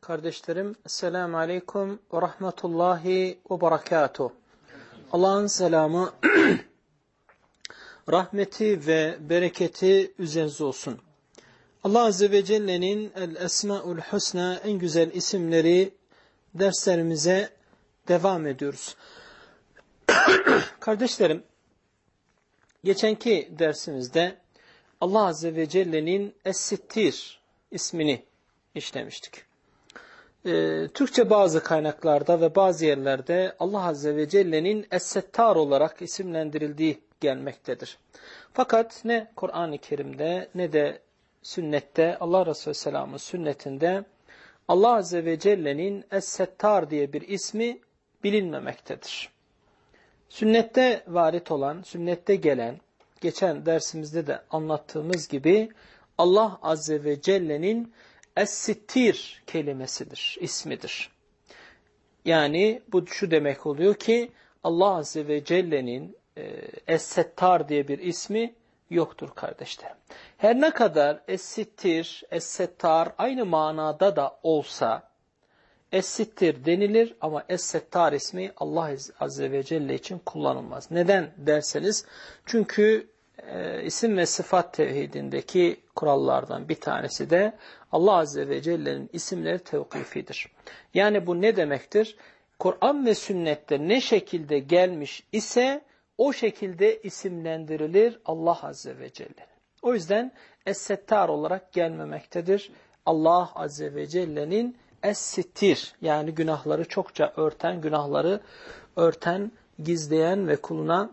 kardeşlerim, Esselamu Aleyküm ve Rahmetullahi ve Berekatuhu. Allah'ın selamı, rahmeti ve bereketi üzerinize olsun. Allah Azze ve Celle'nin El-Esma'ul Husna en güzel isimleri derslerimize devam ediyoruz. Kardeşlerim, geçenki dersimizde Allah Azze ve Celle'nin Es-Sittir ismini işlemiştik. Ee, Türkçe bazı kaynaklarda ve bazı yerlerde Allah Azze ve Celle'nin Es-Settar olarak isimlendirildiği gelmektedir. Fakat ne Kur'an-ı Kerim'de ne de sünnette Allah Resulü Selam'ın sünnetinde Allah Azze ve Celle'nin Es-Settar diye bir ismi bilinmemektedir. Sünnette varit olan, sünnette gelen, geçen dersimizde de anlattığımız gibi Allah Azze ve Celle'nin Es-Sittir kelimesidir, ismidir. Yani bu şu demek oluyor ki Allah Azze ve Celle'nin e, Es-Settar diye bir ismi yoktur kardeşlerim. Her ne kadar Es-Sittir, Es-Settar aynı manada da olsa Es-Sittir denilir ama Es-Settar ismi Allah Azze ve Celle için kullanılmaz. Neden derseniz çünkü e, isim ve sıfat tevhidindeki kurallardan bir tanesi de Allah Azze ve Celle'nin isimleri tevkifidir. Yani bu ne demektir? Kur'an ve sünnette ne şekilde gelmiş ise o şekilde isimlendirilir Allah Azze ve Celle. O yüzden Es-Settar olarak gelmemektedir. Allah Azze ve Celle'nin Es-Sittir yani günahları çokça örten, günahları örten, gizleyen ve kuluna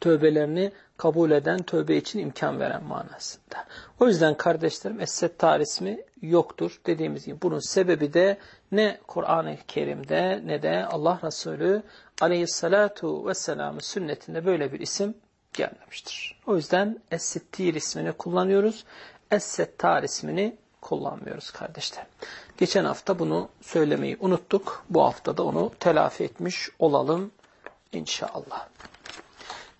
tövbelerini kabul eden, tövbe için imkan veren manasında. O yüzden kardeşlerim Es-Settar ismi yoktur dediğimiz gibi. Bunun sebebi de ne Kur'an-ı Kerim'de ne de Allah Resulü aleyhissalatu vesselamın sünnetinde böyle bir isim gelmemiştir. O yüzden Es-Sittir ismini kullanıyoruz. Es-Settar ismini kullanmıyoruz kardeşler. Geçen hafta bunu söylemeyi unuttuk. Bu hafta da onu telafi etmiş olalım inşallah.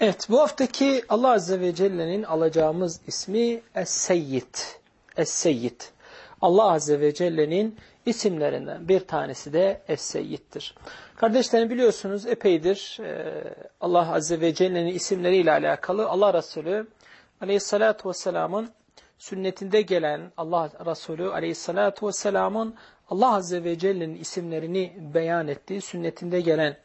Evet bu haftaki Allah Azze ve Celle'nin alacağımız ismi Es-Seyyid. Es-Seyyid. Allah Azze ve Celle'nin isimlerinden bir tanesi de Es-Seyyid'dir. Kardeşlerim biliyorsunuz epeydir Allah Azze ve Celle'nin isimleriyle alakalı Allah Resulü Aleyhisselatü Vesselam'ın sünnetinde gelen Allah Resulü Aleyhisselatü Vesselam'ın Allah Azze ve Celle'nin isimlerini beyan ettiği sünnetinde gelen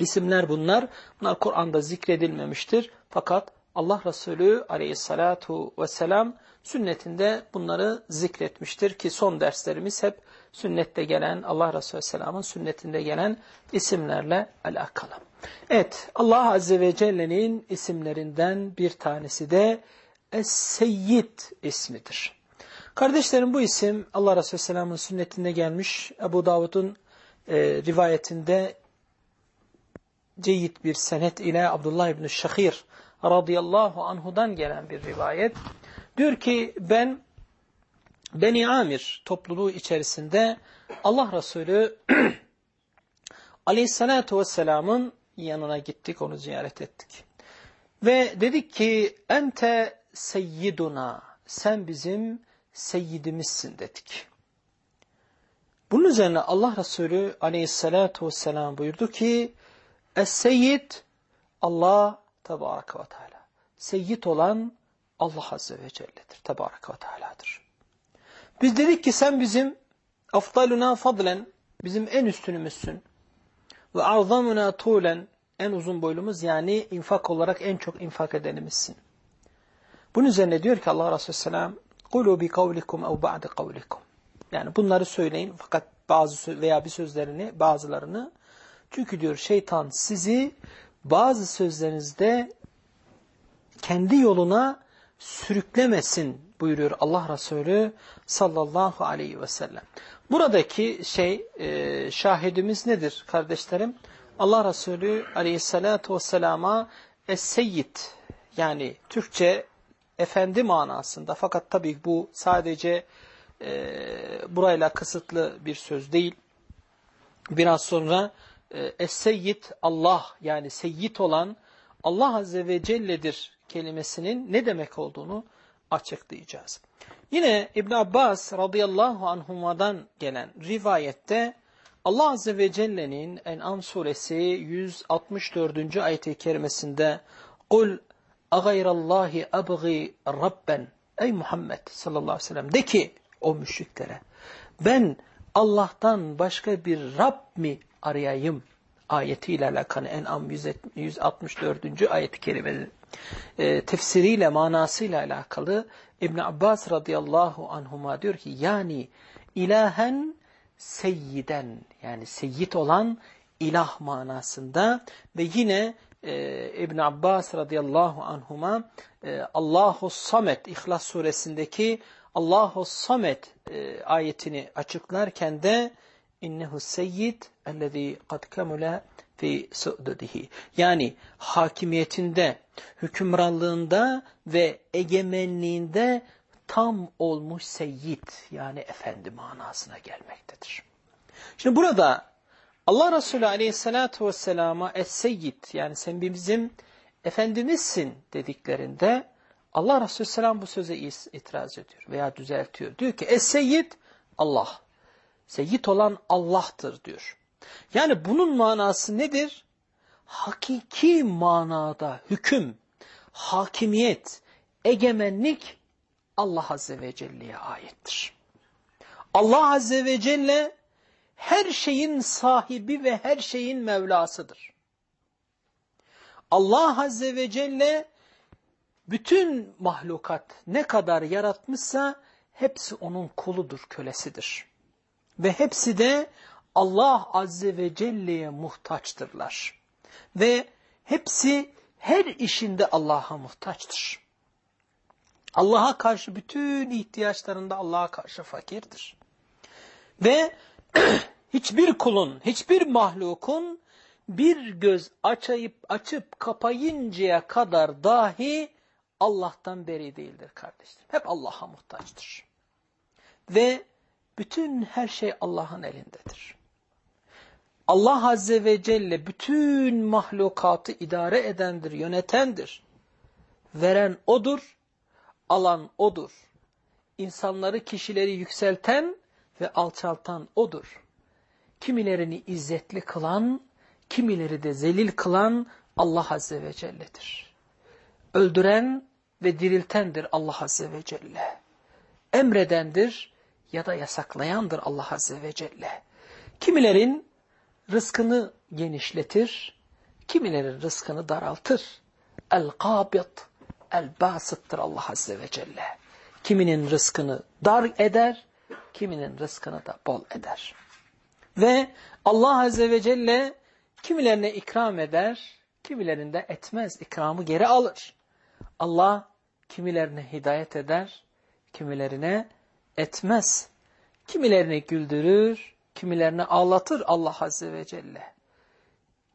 isimler bunlar. Bunlar Kur'an'da zikredilmemiştir. Fakat Allah Resulü aleyhissalatu vesselam sünnetinde bunları zikretmiştir ki son derslerimiz hep sünnette gelen Allah Resulü Selam'ın sünnetinde gelen isimlerle alakalı. Evet Allah Azze ve Celle'nin isimlerinden bir tanesi de Es-Seyyid ismidir. Kardeşlerim bu isim Allah Resulü Selam'ın sünnetinde gelmiş. Ebu Davud'un e, rivayetinde ceyit bir senet ile Abdullah İbni Şahir radıyallahu anhudan gelen bir rivayet. Diyor ki ben Beni Amir topluluğu içerisinde Allah Resulü aleyhissalatu vesselamın yanına gittik, onu ziyaret ettik. Ve dedik ki ente seyyiduna, sen bizim seyyidimizsin dedik. Bunun üzerine Allah Resulü aleyhissalatu vesselam buyurdu ki Es-seyyid Allah tebareke ve teala. Seyyid olan Allah Azze ve Celle'dir. Tebareke ve teala'dır. Biz dedik ki sen bizim afdaluna fadlen bizim en üstünümüzsün. Ve arzamuna tulen en uzun boylumuz yani infak olarak en çok infak edenimizsin. Bunun üzerine diyor ki Allah Resulü Selam قُلُوا بِقَوْلِكُمْ اَوْ بَعْدِ قَوْلِكُمْ Yani bunları söyleyin fakat bazı veya bir sözlerini bazılarını çünkü diyor şeytan sizi bazı sözlerinizde kendi yoluna sürüklemesin buyuruyor Allah Resulü sallallahu aleyhi ve sellem. Buradaki şey e, şahidimiz nedir kardeşlerim? Allah Resulü aleyhissalatu vesselama Es-Seyyid yani Türkçe efendi manasında fakat tabii bu sadece e, burayla kısıtlı bir söz değil. Biraz sonra Es-Seyyid Allah yani Seyyid olan Allah Azze ve Celle'dir kelimesinin ne demek olduğunu açıklayacağız. Yine İbn Abbas radıyallahu anhuma'dan gelen rivayette Allah Azze ve Celle'nin En'am suresi 164. ayet-i kerimesinde قُلْ اَغَيْرَ اللّٰهِ اَبْغِي رَبَّنْ Ey Muhammed sallallahu aleyhi ve sellem de ki o müşriklere ben Allah'tan başka bir Rab mi arayayım ayetiyle alakalı En'am 164. ayet-i kerimenin e, tefsiriyle manasıyla alakalı İbn Abbas radıyallahu anhuma diyor ki yani ilahen seyyiden yani seyyid olan ilah manasında ve yine e, İbn Abbas radıyallahu anhuma e, Allahu Samet İhlas suresindeki Allahu Samet e, ayetini açıklarken de innehu seyyid ellezî kad kemule fi su'dudihi. Yani hakimiyetinde, hükümranlığında ve egemenliğinde tam olmuş seyyid yani efendi manasına gelmektedir. Şimdi burada Allah Resulü aleyhissalatu vesselama es-seyyid yani sen bizim efendimizsin dediklerinde Allah Resulü selam bu söze itiraz ediyor veya düzeltiyor. Diyor ki es-seyyid Allah. Seyyid olan Allah'tır diyor. Yani bunun manası nedir? Hakiki manada hüküm, hakimiyet, egemenlik Allah Azze ve Celle'ye aittir. Allah Azze ve Celle her şeyin sahibi ve her şeyin Mevlasıdır. Allah Azze ve Celle bütün mahlukat ne kadar yaratmışsa hepsi onun kuludur, kölesidir. Ve hepsi de Allah Azze ve Celle'ye muhtaçtırlar. Ve hepsi her işinde Allah'a muhtaçtır. Allah'a karşı bütün ihtiyaçlarında Allah'a karşı fakirdir. Ve hiçbir kulun, hiçbir mahlukun bir göz açayıp açıp kapayıncaya kadar dahi Allah'tan beri değildir kardeşlerim. Hep Allah'a muhtaçtır. Ve bütün her şey Allah'ın elindedir. Allah Azze ve Celle bütün mahlukatı idare edendir, yönetendir. Veren O'dur, alan O'dur. İnsanları, kişileri yükselten ve alçaltan O'dur. Kimilerini izzetli kılan, kimileri de zelil kılan Allah Azze ve Celle'dir. Öldüren ve diriltendir Allah Azze ve Celle. Emredendir ya da yasaklayandır Allah Azze ve Celle. Kimilerin rızkını genişletir, kimilerin rızkını daraltır. El-Kabit, El-Basıttır Allah Azze ve Celle. Kiminin rızkını dar eder, kiminin rızkını da bol eder. Ve Allah Azze ve Celle kimilerine ikram eder, kimilerinde etmez, ikramı geri alır. Allah kimilerine hidayet eder, kimilerine etmez. Kimilerini güldürür, kimilerini ağlatır Allah Azze ve Celle.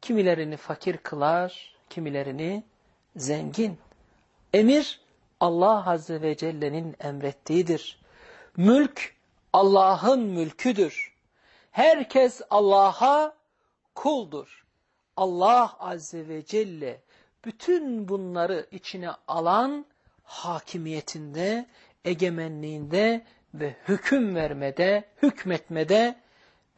Kimilerini fakir kılar, kimilerini zengin. Emir Allah Azze ve Celle'nin emrettiğidir. Mülk Allah'ın mülküdür. Herkes Allah'a kuldur. Allah Azze ve Celle bütün bunları içine alan hakimiyetinde, egemenliğinde ve hüküm vermede, hükmetmede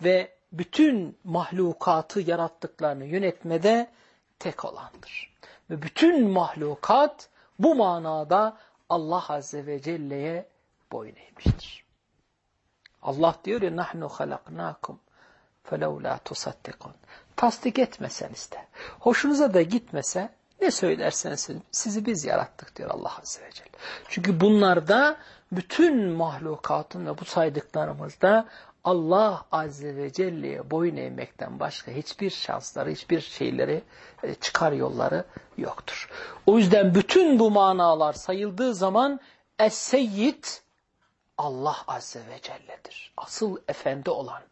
ve bütün mahlukatı yarattıklarını yönetmede tek olandır. Ve bütün mahlukat bu manada Allah Azze ve Celle'ye boyun eğmiştir. Allah diyor ya nahnu halaknakum felevla tusaddiqun. Tasdik etmeseniz de, hoşunuza da gitmese ne söylerseniz sizi biz yarattık diyor Allah Azze ve Celle. Çünkü bunlarda bütün mahlukatın ve bu saydıklarımızda Allah Azze ve Celle'ye boyun eğmekten başka hiçbir şansları, hiçbir şeyleri, e, çıkar yolları yoktur. O yüzden bütün bu manalar sayıldığı zaman Es-Seyyid Allah Azze ve Celle'dir. Asıl efendi olan,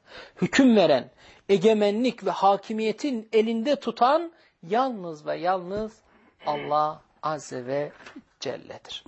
hüküm veren, egemenlik ve hakimiyetin elinde tutan yalnız ve yalnız Allah Azze ve Celle'dir.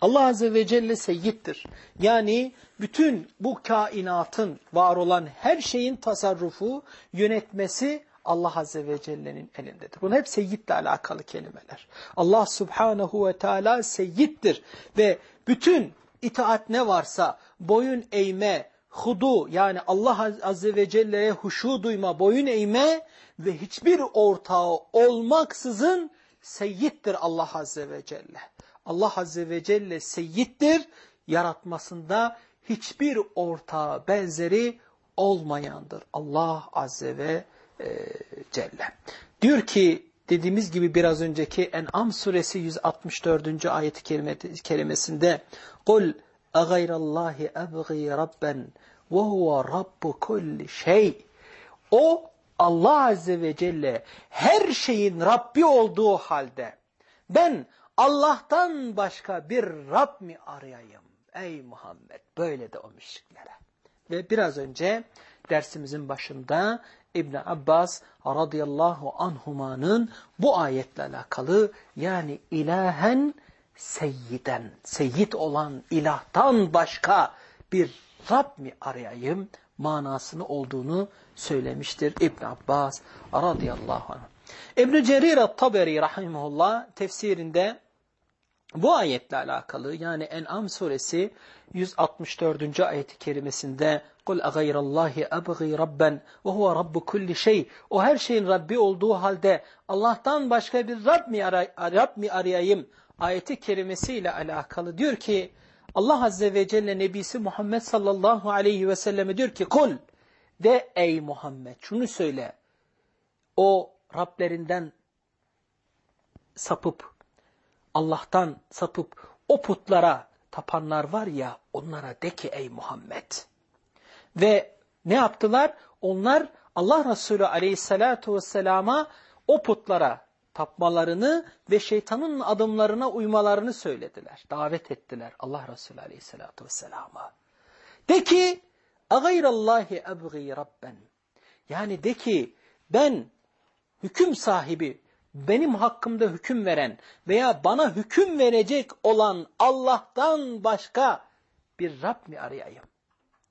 Allah Azze ve Celle seyyittir. Yani bütün bu kainatın var olan her şeyin tasarrufu, yönetmesi Allah Azze ve Celle'nin elindedir. Bunlar hep seyyitle alakalı kelimeler. Allah Subhanahu ve Teala seyyittir ve bütün itaat ne varsa boyun eğme, hudu yani Allah Azze ve Celle'ye huşu duyma, boyun eğme ve hiçbir ortağı olmaksızın seyyittir Allah Azze ve Celle. Allah Azze ve Celle seyyittir, yaratmasında hiçbir ortağı benzeri olmayandır. Allah Azze ve e, Celle. Diyor ki dediğimiz gibi biraz önceki En'am suresi 164. ayet kelimesinde قُلْ اَغَيْرَ اللّٰهِ اَبْغِي رَبَّنْ وَهُوَ رَبُّ كُلِّ şey. O Allah Azze ve Celle her şeyin Rabbi olduğu halde ben Allah'tan başka bir Rab mi arayayım? Ey Muhammed böyle de o müşriklere. Ve biraz önce dersimizin başında İbn Abbas radıyallahu anhumanın bu ayetle alakalı yani ilahen seyyiden, seyyid olan ilahtan başka bir Rab mi arayayım manasını olduğunu söylemiştir İbn Abbas radıyallahu anh. İbn Cerir at-Taberi rahimehullah tefsirinde bu ayetle alakalı yani En'am suresi 164. ayet-i kerimesinde قُلْ اَغَيْرَ اللّٰهِ اَبْغِي رَبَّنْ وَهُوَ رَبُّ كُلِّ şey O her şeyin Rabbi olduğu halde Allah'tan başka bir Rab mi, Rab mi arayayım ayeti kerimesiyle alakalı diyor ki Allah Azze ve Celle Nebisi Muhammed sallallahu aleyhi ve selleme diyor ki kul de ey Muhammed şunu söyle o Rablerinden sapıp Allah'tan sapıp o putlara tapanlar var ya onlara de ki ey Muhammed. Ve ne yaptılar? Onlar Allah Resulü aleyhissalatu vesselama o putlara tapmalarını ve şeytanın adımlarına uymalarını söylediler. Davet ettiler Allah Resulü aleyhissalatu vesselama. De ki Agayrallahi ebgî rabben. Yani de ki ben hüküm sahibi benim hakkımda hüküm veren veya bana hüküm verecek olan Allah'tan başka bir Rab mi arayayım?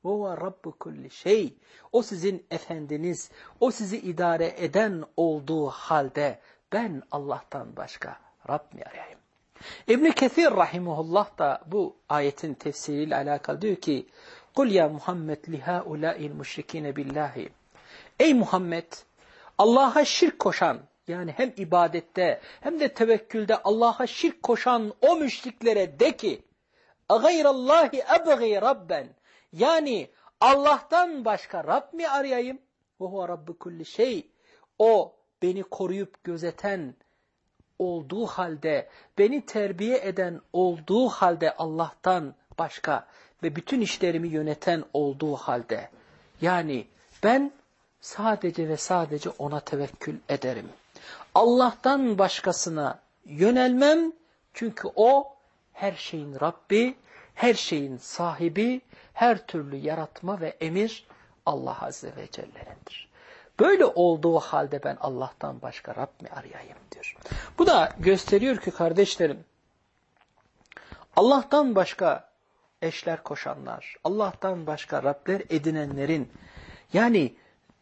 Huve Rabbu kulli şey. O sizin efendiniz, o sizi idare eden olduğu halde ben Allah'tan başka Rab mi arayayım? İbn Kesir rahimehullah da bu ayetin tefsiriyle alakalı diyor ki: "Kul ya Muhammed liha ulai'l müşrikine billahi." Ey Muhammed, Allah'a şirk koşan yani hem ibadette hem de tevekkülde Allah'a şirk koşan o müşriklere de ki gayrallahi ebgi rabben yani Allah'tan başka Rab mi arayayım? Ve huve rabbu kulli şey. O beni koruyup gözeten olduğu halde, beni terbiye eden olduğu halde Allah'tan başka ve bütün işlerimi yöneten olduğu halde. Yani ben sadece ve sadece ona tevekkül ederim. Allah'tan başkasına yönelmem çünkü o her şeyin Rabbi, her şeyin sahibi, her türlü yaratma ve emir Allah Azze ve Celle'nindir. Böyle olduğu halde ben Allah'tan başka Rab mi arayayım diyor. Bu da gösteriyor ki kardeşlerim, Allah'tan başka eşler koşanlar, Allah'tan başka Rabler edinenlerin, yani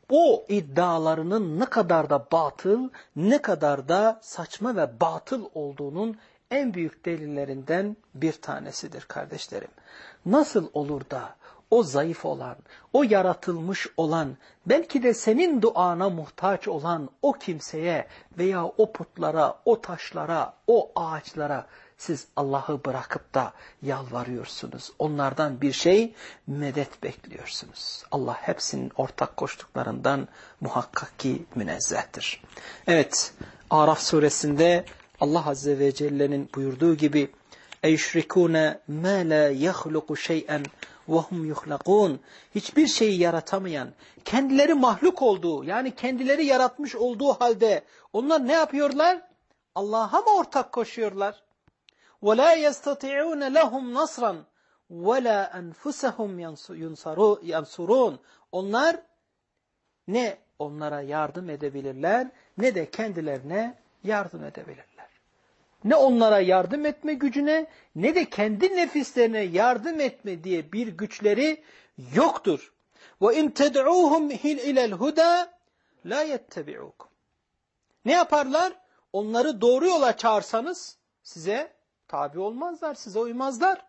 o iddialarının ne kadar da batıl, ne kadar da saçma ve batıl olduğunun en büyük delillerinden bir tanesidir kardeşlerim. Nasıl olur da o zayıf olan, o yaratılmış olan, belki de senin duana muhtaç olan o kimseye veya o putlara, o taşlara, o ağaçlara siz Allah'ı bırakıp da yalvarıyorsunuz. Onlardan bir şey medet bekliyorsunuz. Allah hepsinin ortak koştuklarından muhakkak ki münezzehtir. Evet, Araf suresinde Allah Azze ve Celle'nin buyurduğu gibi اَيْشْرِكُونَ مَا لَا يَخْلُقُ شَيْئًا وَهُمْ يُخْلَقُونَ Hiçbir şeyi yaratamayan, kendileri mahluk olduğu, yani kendileri yaratmış olduğu halde onlar ne yapıyorlar? Allah'a mı ortak koşuyorlar? وَلَا يَسْتَطِعُونَ لَهُمْ نَصْرًا وَلَا أَنْفُسَهُمْ يَنْصُرُونَ Onlar ne onlara yardım edebilirler ne de kendilerine yardım edebilirler. ne onlara yardım etme gücüne ne de kendi nefislerine yardım etme diye bir güçleri yoktur. Ve in ted'uhum hil ilel huda la yettebi'ukum. Ne yaparlar? Onları doğru yola çağırsanız size tabi olmazlar, size uymazlar.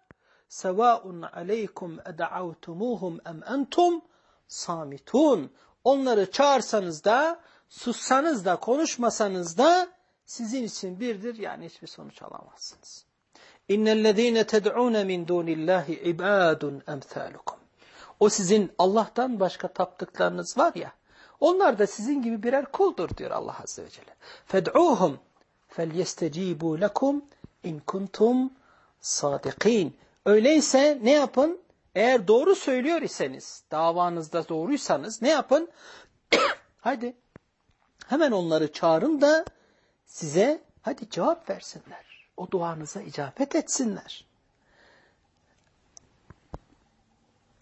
Sevaun aleykum ed'avtumuhum em entum samitun. Onları çağırsanız da, sussanız da, konuşmasanız da sizin için birdir. Yani hiçbir sonuç alamazsınız. İnnellezîne ted'ûne min dûnillâhi ibâdun emthâlukum. O sizin Allah'tan başka taptıklarınız var ya, onlar da sizin gibi birer kuldur diyor Allah Azze ve Celle. Fed'ûhum فَلْيَسْتَجِيبُوا لَكُمْ in kuntum sadikin. Öyleyse ne yapın? Eğer doğru söylüyor iseniz, davanızda doğruysanız ne yapın? hadi hemen onları çağırın da size hadi cevap versinler. O duanıza icabet etsinler.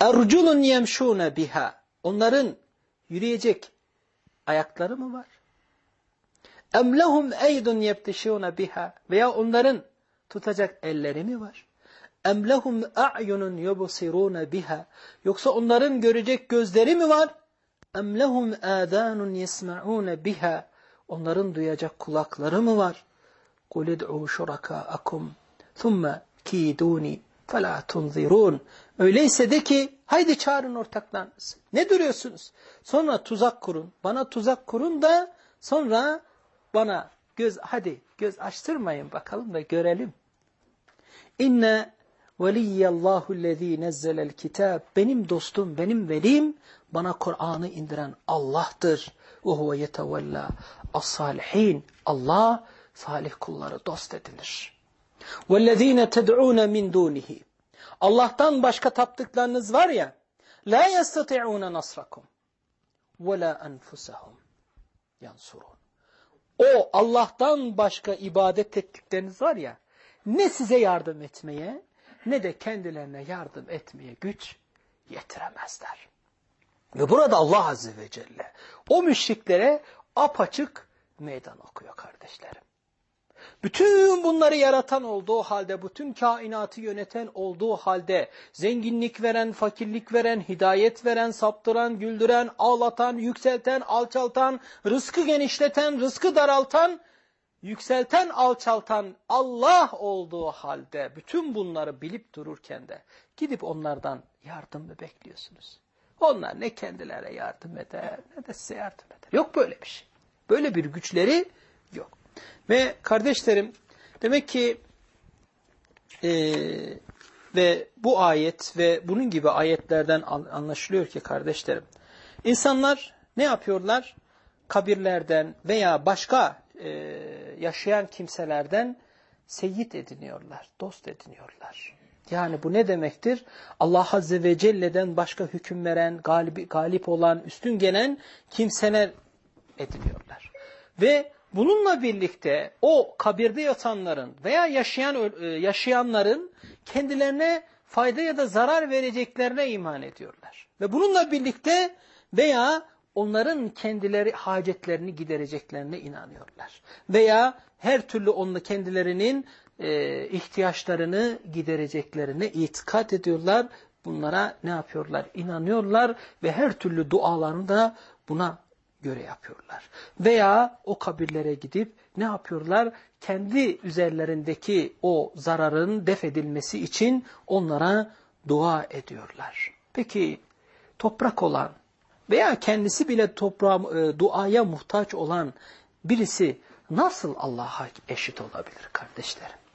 Erculun yemşûne biha. Onların yürüyecek ayakları mı var? Em lehum eydun yebtişûne biha. Veya onların tutacak elleri mi var? Em lehum a'yunun yubsirûne biha. Yoksa onların görecek gözleri mi var? Em lehum âdânun yesma'ûne biha. Onların duyacak kulakları mı var? قُلِ ادْعُوا شُرَكَاءَكُمْ ثُمَّ كِيدُونِ فَلَا تُنْظِرُونَ Öyleyse de ki haydi çağırın ortaklarınızı. Ne duruyorsunuz? Sonra tuzak kurun. Bana tuzak kurun da sonra bana göz hadi göz açtırmayın bakalım da görelim. İnne veliyallahu lezî nezzelel kitab. Benim dostum, benim velim bana Kur'an'ı indiren Allah'tır. Ve huve yetevella as-salihin. Allah salih kulları dost edinir. وَالَّذ۪ينَ تَدْعُونَ مِنْ دُونِهِ Allah'tan başka taptıklarınız var ya, لَا يَسْتَطِعُونَ نَصْرَكُمْ وَلَا أَنْفُسَهُمْ يَنْصُرُونَ o Allah'tan başka ibadet ettikleriniz var ya, ne size yardım etmeye ne de kendilerine yardım etmeye güç yetiremezler. Ve burada Allah Azze ve Celle o müşriklere apaçık meydan okuyor kardeşlerim. Bütün bunları yaratan olduğu halde, bütün kainatı yöneten olduğu halde, zenginlik veren, fakirlik veren, hidayet veren, saptıran, güldüren, ağlatan, yükselten, alçaltan, rızkı genişleten, rızkı daraltan, yükselten, alçaltan Allah olduğu halde bütün bunları bilip dururken de gidip onlardan yardım mı bekliyorsunuz? Onlar ne kendilerine yardım eder ne de size yardım eder. Yok böyle bir şey. Böyle bir güçleri yok. Ve kardeşlerim demek ki e, ve bu ayet ve bunun gibi ayetlerden anlaşılıyor ki kardeşlerim insanlar ne yapıyorlar? Kabirlerden veya başka e, yaşayan kimselerden seyit ediniyorlar, dost ediniyorlar. Yani bu ne demektir? Allah Azze ve Celle'den başka hüküm veren, galip, galip olan, üstün gelen kimseler ediniyorlar. Ve Bununla birlikte o kabirde yatanların veya yaşayan e, yaşayanların kendilerine fayda ya da zarar vereceklerine iman ediyorlar. Ve bununla birlikte veya onların kendileri hacetlerini gidereceklerine inanıyorlar. Veya her türlü onunla kendilerinin e, ihtiyaçlarını gidereceklerine itikat ediyorlar bunlara ne yapıyorlar? İnanıyorlar ve her türlü dualarını da buna göre yapıyorlar. Veya o kabirlere gidip ne yapıyorlar? Kendi üzerlerindeki o zararın def edilmesi için onlara dua ediyorlar. Peki toprak olan veya kendisi bile toprağa, e, duaya muhtaç olan birisi nasıl Allah'a eşit olabilir kardeşlerim?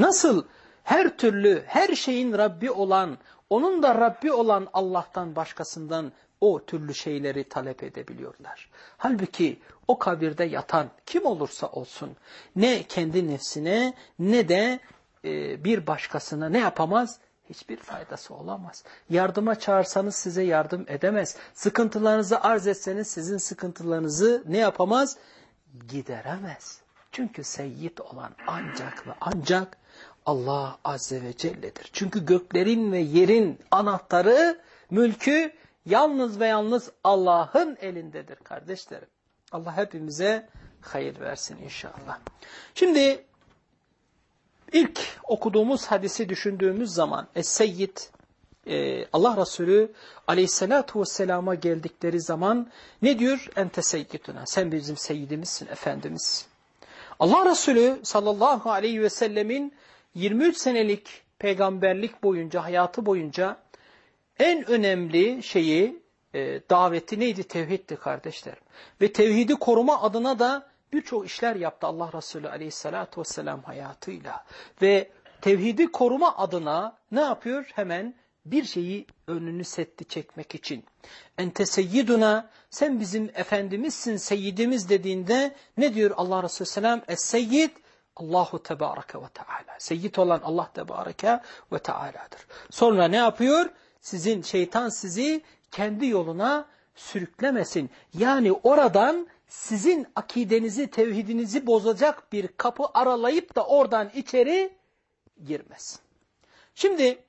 Nasıl her türlü, her şeyin Rabbi olan, onun da Rabbi olan Allah'tan başkasından o türlü şeyleri talep edebiliyorlar. Halbuki o kabirde yatan kim olursa olsun ne kendi nefsine ne de e, bir başkasına ne yapamaz? Hiçbir faydası olamaz. Yardıma çağırsanız size yardım edemez. Sıkıntılarınızı arz etseniz sizin sıkıntılarınızı ne yapamaz? Gideremez. Çünkü seyyid olan ancak ve ancak Allah Azze ve Celle'dir. Çünkü göklerin ve yerin anahtarı, mülkü yalnız ve yalnız Allah'ın elindedir kardeşlerim. Allah hepimize hayır versin inşallah. Şimdi ilk okuduğumuz hadisi düşündüğümüz zaman Es-Seyyid e, Allah Resulü aleyhissalatu vesselama geldikleri zaman ne diyor? Ente seyyiduna. Sen bizim seyyidimizsin, efendimiz. Allah Resulü sallallahu aleyhi ve sellemin 23 senelik peygamberlik boyunca, hayatı boyunca en önemli şeyi, e, daveti neydi? Tevhiddi kardeşlerim. Ve tevhidi koruma adına da birçok işler yaptı Allah Resulü aleyhissalatu vesselam hayatıyla. Ve tevhidi koruma adına ne yapıyor? Hemen bir şeyi önünü setti çekmek için. Ente seyyiduna sen bizim efendimizsin, seyyidimiz dediğinde ne diyor Allah Resulü selam? Es-seyyid Allahu Tebareke ve Teala. Seyyid olan Allah Tebareke ve Teala'dır. Sonra ne yapıyor? Sizin şeytan sizi kendi yoluna sürüklemesin. Yani oradan sizin akidenizi, tevhidinizi bozacak bir kapı aralayıp da oradan içeri girmesin. Şimdi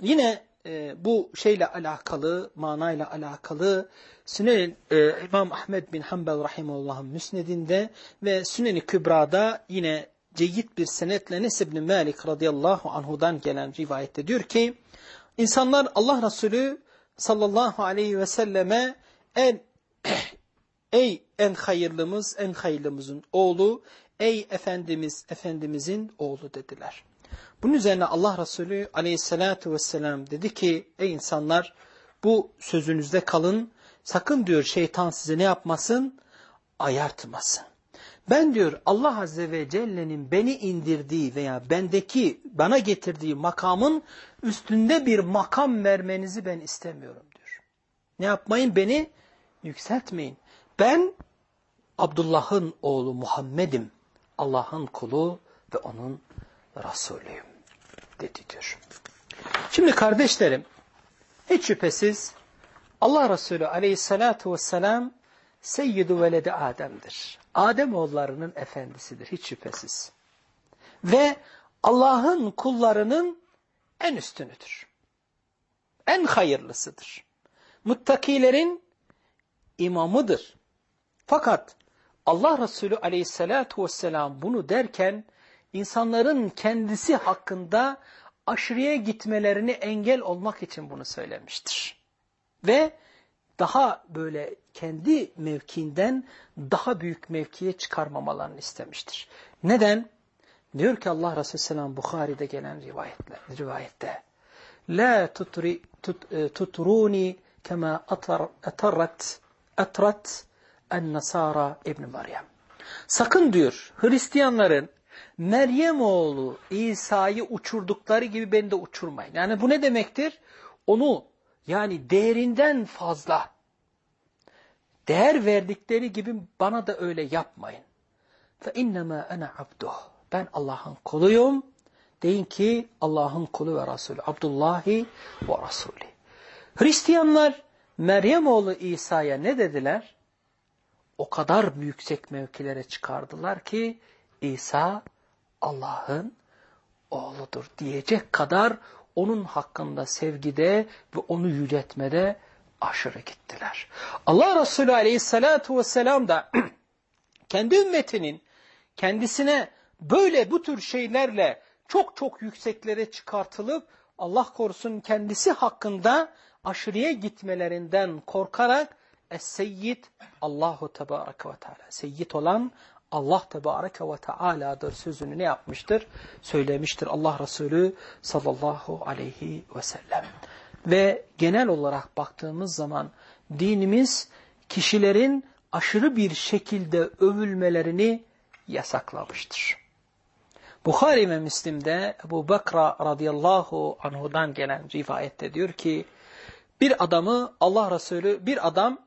yine e, bu şeyle alakalı, manayla alakalı Sünen e, İmam Ahmed bin Hanbel rahimullah'ın müsnedinde ve Sünen-i Kübra'da yine ceyyid bir senetle Nes ibn Malik radıyallahu anhudan gelen rivayette diyor ki insanlar Allah Resulü sallallahu aleyhi ve selleme en ey en hayırlımız en hayırlımızın oğlu ey efendimiz efendimizin oğlu dediler. Bunun üzerine Allah Resulü aleyhissalatu vesselam dedi ki ey insanlar bu sözünüzde kalın sakın diyor şeytan size ne yapmasın ayartmasın. Ben diyor Allah Azze ve Celle'nin beni indirdiği veya bendeki bana getirdiği makamın üstünde bir makam vermenizi ben istemiyorum diyor. Ne yapmayın beni yükseltmeyin. Ben Abdullah'ın oğlu Muhammed'im. Allah'ın kulu ve onun Resulüyüm dedi diyor. Şimdi kardeşlerim hiç şüphesiz Allah Resulü aleyhissalatu vesselam Seyyidu veledi Adem'dir. Adem oğullarının efendisidir hiç şüphesiz. Ve Allah'ın kullarının en üstünüdür. En hayırlısıdır. Muttakilerin imamıdır. Fakat Allah Resulü aleyhissalatu vesselam bunu derken insanların kendisi hakkında aşırıya gitmelerini engel olmak için bunu söylemiştir. Ve daha böyle kendi mevkiinden daha büyük mevkiye çıkarmamalarını istemiştir. Neden? Diyor ki Allah Resulü Selam Bukhari'de gelen rivayetle, rivayette La tutri, tut, e, tutruni kema atar, atarrat atrat en nasara ibn Meryem. Sakın diyor Hristiyanların Meryem oğlu İsa'yı uçurdukları gibi beni de uçurmayın. Yani bu ne demektir? Onu yani değerinden fazla değer verdikleri gibi bana da öyle yapmayın. İnnema ana abduh. Ben Allah'ın kuluyum. Deyin ki Allah'ın kulu ve Resulü. Abdullahi ve Resulü. Hristiyanlar Meryem oğlu İsa'ya ne dediler? O kadar yüksek mevkilere çıkardılar ki İsa Allah'ın oğludur diyecek kadar onun hakkında sevgide ve onu yüceltmede aşırı gittiler. Allah Resulü aleyhissalatu vesselam da kendi ümmetinin kendisine böyle bu tür şeylerle çok çok yükseklere çıkartılıp Allah korusun kendisi hakkında aşırıya gitmelerinden korkarak Es-Seyyid Allahu Tebareke ve Teala. Seyyid olan Allah Tebareke ve Teala'dır sözünü ne yapmıştır? Söylemiştir Allah Resulü sallallahu aleyhi ve sellem. Ve genel olarak baktığımız zaman dinimiz kişilerin aşırı bir şekilde övülmelerini yasaklamıştır. Bukhari ve Müslim'de Ebu Bekra radıyallahu anhudan gelen rivayette diyor ki bir adamı Allah Resulü bir adam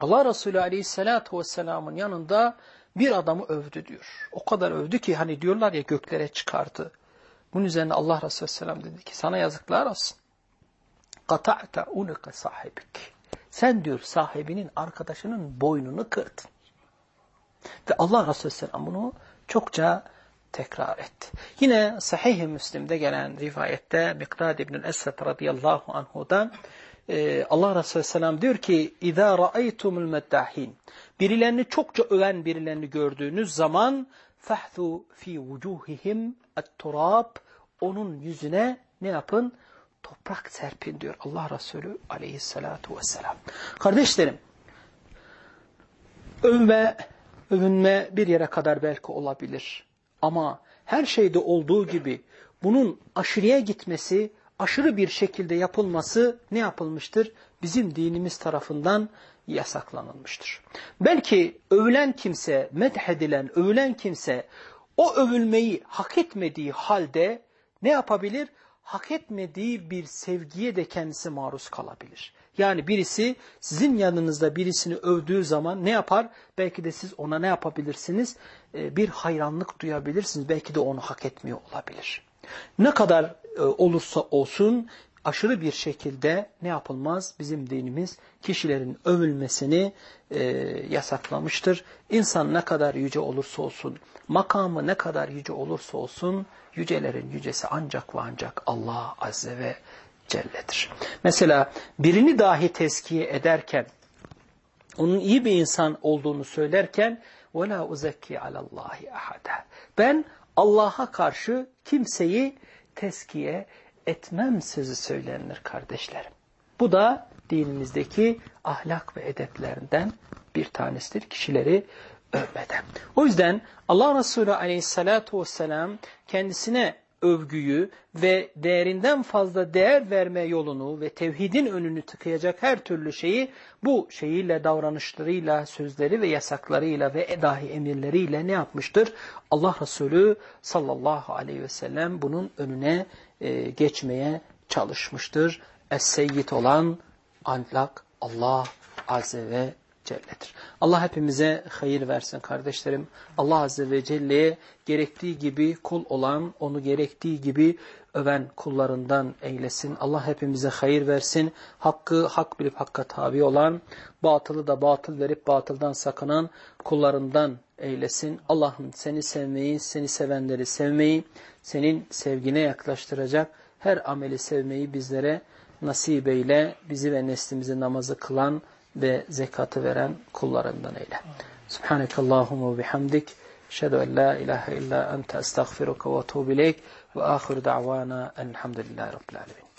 Allah Resulü aleyhissalatu vesselamın yanında bir adamı övdü diyor. O kadar övdü ki hani diyorlar ya göklere çıkardı. Bunun üzerine Allah Resulü Aleyhisselam dedi ki sana yazıklar olsun. Kata'ta unuka sahibik. Sen diyor sahibinin arkadaşının boynunu kırdın. Ve Allah Resulü Aleyhisselam bunu çokça tekrar etti. Yine Sahih-i Müslim'de gelen rivayette Miqdad İbn-i Esed radıyallahu anhudan e, Allah Resulü Aleyhisselam diyor ki اِذَا رَأَيْتُمُ الْمَدَّحِينَ Birilerini çokça öven birilerini gördüğünüz zaman فَحْثُوا ف۪ي وُجُوهِهِمْ التُّرَابِ Onun yüzüne ne yapın? Toprak serpin diyor Allah Resulü aleyhissalatu vesselam. Kardeşlerim, övme, övünme bir yere kadar belki olabilir. Ama her şeyde olduğu gibi bunun aşırıya gitmesi, aşırı bir şekilde yapılması ne yapılmıştır? Bizim dinimiz tarafından yasaklanılmıştır. Belki övülen kimse, medhedilen, övülen kimse o övülmeyi hak etmediği halde ne yapabilir? Hak etmediği bir sevgiye de kendisi maruz kalabilir. Yani birisi sizin yanınızda birisini övdüğü zaman ne yapar? Belki de siz ona ne yapabilirsiniz? Ee, bir hayranlık duyabilirsiniz. Belki de onu hak etmiyor olabilir. Ne kadar olursa olsun aşırı bir şekilde ne yapılmaz? Bizim dinimiz kişilerin övülmesini e, yasaklamıştır. İnsan ne kadar yüce olursa olsun, makamı ne kadar yüce olursa olsun, yücelerin yücesi ancak ve ancak Allah Azze ve Celle'dir. Mesela birini dahi tezkiye ederken, onun iyi bir insan olduğunu söylerken, وَلَا اُزَكِّي عَلَى اللّٰهِ اَحَدًا Ben Allah'a karşı kimseyi teskiye etmem sözü söylenir kardeşlerim. Bu da dinimizdeki ahlak ve edeplerinden bir tanesidir kişileri övmeden. O yüzden Allah Resulü aleyhissalatu vesselam kendisine övgüyü ve değerinden fazla değer verme yolunu ve tevhidin önünü tıkayacak her türlü şeyi bu şeyiyle, davranışlarıyla, sözleri ve yasaklarıyla ve dahi emirleriyle ne yapmıştır? Allah Resulü sallallahu aleyhi ve sellem bunun önüne e, geçmeye çalışmıştır. Es-Seyyid olan ancak Allah Azze ve Celle'dir. Allah hepimize hayır versin kardeşlerim. Allah Azze ve Celle'ye gerektiği gibi kul olan, onu gerektiği gibi öven kullarından eylesin. Allah hepimize hayır versin. Hakkı hak bilip hakka tabi olan, batılı da batıl verip batıldan sakınan kullarından eylesin. Allah'ım seni sevmeyi, seni sevenleri sevmeyi, senin sevgine yaklaştıracak her ameli sevmeyi bizlere nasip eyle. Bizi ve neslimizi namazı kılan ve zekatı veren kullarından eyle. Subhanekallahumma bihamdik. Eşhedü en la ilahe illa ente estağfiruka ve etûbü ileyk ve ahir da'vana elhamdülillahi rabbil alemin.